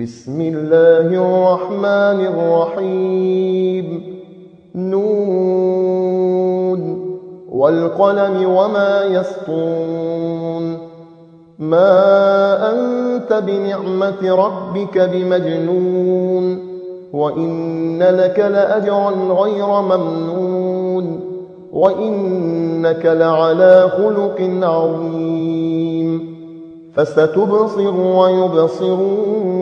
بسم الله الرحمن الرحيم. نون. والقلم وما يسطون ما أنت بنعمة ربك بمجنون. وإن لك لأجرا غير ممنون. وإنك لعلى خلق عظيم. فستبصر ويبصرون.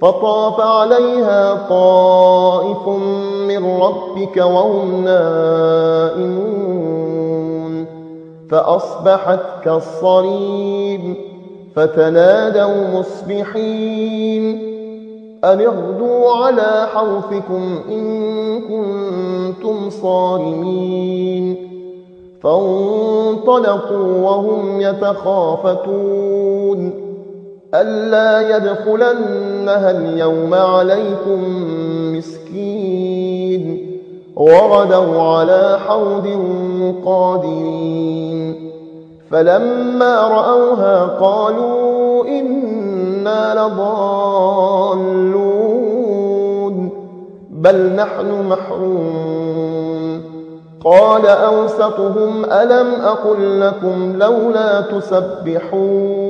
فطاف عليها طائف من ربك وهم نائمون. فأصبحت كالصريم فتنادوا مصبحين. أن اغدوا على حرثكم إن كنتم صارمين. فانطلقوا وهم يتخافتون. ألا يدخلنها اليوم عليكم مسكين. وغدوا على حوض قادرين. فلما رأوها قالوا إنا لضالون. بل نحن محروم قال أوسطهم ألم أقل لكم لولا تسبحون.